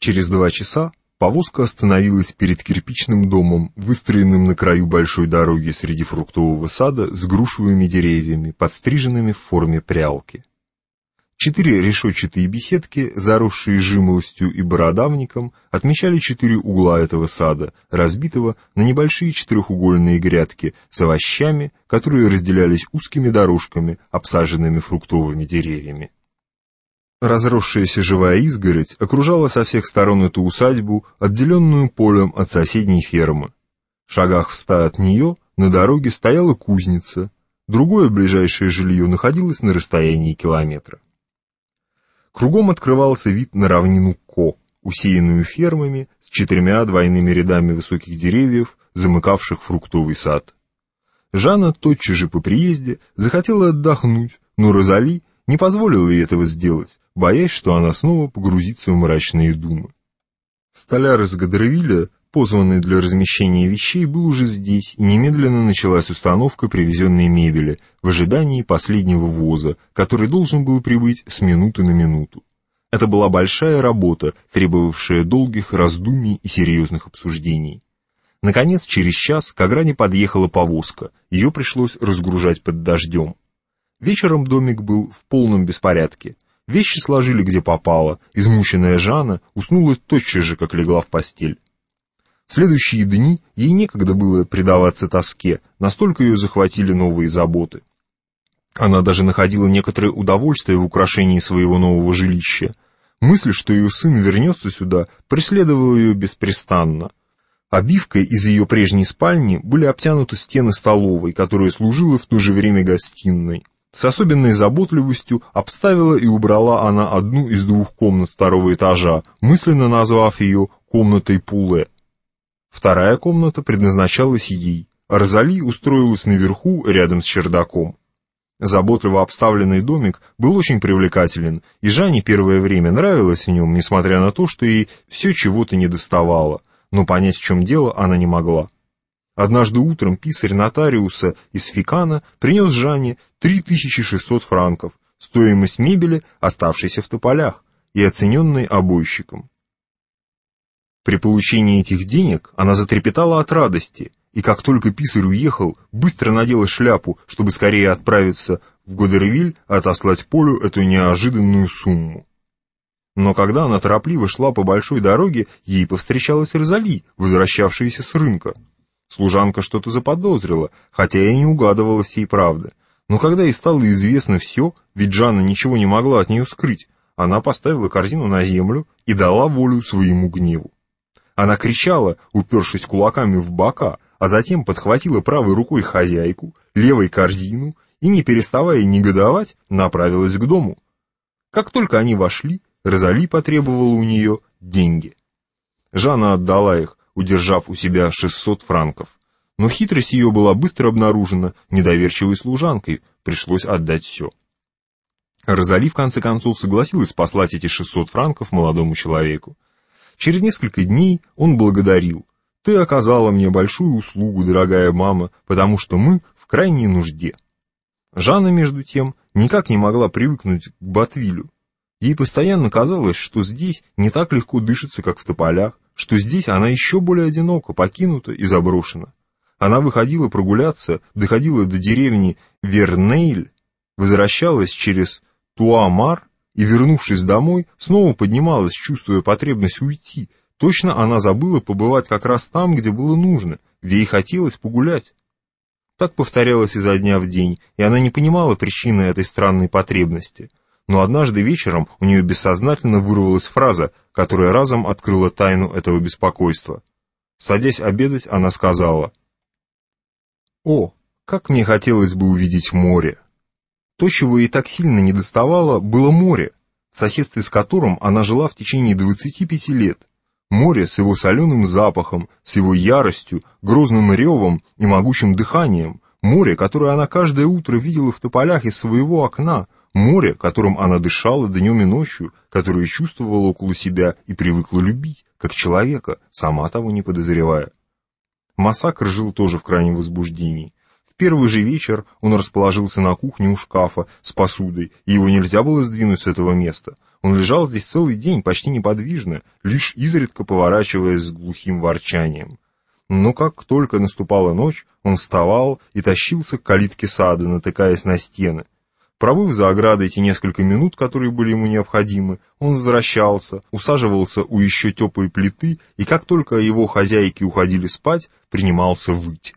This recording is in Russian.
Через два часа повозка остановилась перед кирпичным домом, выстроенным на краю большой дороги среди фруктового сада с грушевыми деревьями, подстриженными в форме прялки. Четыре решетчатые беседки, заросшие жимолостью и бородавником, отмечали четыре угла этого сада, разбитого на небольшие четырехугольные грядки с овощами, которые разделялись узкими дорожками, обсаженными фруктовыми деревьями. Разросшаяся живая изгородь окружала со всех сторон эту усадьбу, отделенную полем от соседней фермы. В шагах в ста от нее на дороге стояла кузница, другое ближайшее жилье находилось на расстоянии километра. Кругом открывался вид на равнину Ко, усеянную фермами с четырьмя двойными рядами высоких деревьев, замыкавших фруктовый сад. Жанна тотчас же по приезде захотела отдохнуть, но Розали не позволила ей этого сделать, боясь, что она снова погрузится в мрачные думы. Столяр из Гадровиля позванный для размещения вещей, был уже здесь, и немедленно началась установка привезенной мебели в ожидании последнего воза, который должен был прибыть с минуты на минуту. Это была большая работа, требовавшая долгих раздумий и серьезных обсуждений. Наконец, через час к огране подъехала повозка, ее пришлось разгружать под дождем. Вечером домик был в полном беспорядке. Вещи сложили где попало, измученная Жанна уснула тотчас же, как легла в постель. В следующие дни ей некогда было предаваться тоске, настолько ее захватили новые заботы. Она даже находила некоторое удовольствие в украшении своего нового жилища. Мысль, что ее сын вернется сюда, преследовала ее беспрестанно. Обивкой из ее прежней спальни были обтянуты стены столовой, которая служила в то же время гостиной. С особенной заботливостью обставила и убрала она одну из двух комнат второго этажа, мысленно назвав ее «комнатой Пуле». Вторая комната предназначалась ей, Розали устроилась наверху, рядом с чердаком. Заботливо обставленный домик был очень привлекателен, и Жанне первое время нравилось в нем, несмотря на то, что ей все чего-то не доставало, но понять, в чем дело, она не могла. Однажды утром писарь нотариуса из Фикана принес Жанне 3600 франков, стоимость мебели, оставшейся в тополях, и оцененной обойщиком. При получении этих денег она затрепетала от радости, и как только писарь уехал, быстро надела шляпу, чтобы скорее отправиться в Годервиль отослать Полю эту неожиданную сумму. Но когда она торопливо шла по большой дороге, ей повстречалась Розали, возвращавшаяся с рынка. Служанка что-то заподозрила, хотя и не угадывала всей правды. Но когда ей стало известно все, ведь Жанна ничего не могла от нее скрыть, она поставила корзину на землю и дала волю своему гневу. Она кричала, упершись кулаками в бока, а затем подхватила правой рукой хозяйку, левой корзину и, не переставая негодовать, направилась к дому. Как только они вошли, Розали потребовала у нее деньги. Жанна отдала их, удержав у себя 600 франков. Но хитрость ее была быстро обнаружена, недоверчивой служанкой, пришлось отдать все. Розали в конце концов согласилась послать эти 600 франков молодому человеку. Через несколько дней он благодарил. «Ты оказала мне большую услугу, дорогая мама, потому что мы в крайней нужде». Жанна, между тем, никак не могла привыкнуть к Батвилю. Ей постоянно казалось, что здесь не так легко дышится, как в тополях, что здесь она еще более одинока, покинута и заброшена. Она выходила прогуляться, доходила до деревни Вернейль, возвращалась через Туамар и, вернувшись домой, снова поднималась, чувствуя потребность уйти. Точно она забыла побывать как раз там, где было нужно, где ей хотелось погулять. Так повторялось изо дня в день, и она не понимала причины этой странной потребности. Но однажды вечером у нее бессознательно вырвалась фраза, которая разом открыла тайну этого беспокойства. Садясь обедать, она сказала, «О, как мне хотелось бы увидеть море!» То, чего ей так сильно недоставало, было море, в соседстве с которым она жила в течение 25 лет. Море с его соленым запахом, с его яростью, грозным ревом и могучим дыханием, море, которое она каждое утро видела в тополях из своего окна, море, которым она дышала днем и ночью, которое чувствовала около себя и привыкла любить, как человека, сама того не подозревая. Массакр жил тоже в крайнем возбуждении первый же вечер он расположился на кухне у шкафа с посудой, и его нельзя было сдвинуть с этого места. Он лежал здесь целый день, почти неподвижно, лишь изредка поворачиваясь с глухим ворчанием. Но как только наступала ночь, он вставал и тащился к калитке сада, натыкаясь на стены. Пробыв за оградой эти несколько минут, которые были ему необходимы, он возвращался, усаживался у еще теплой плиты и, как только его хозяйки уходили спать, принимался выть.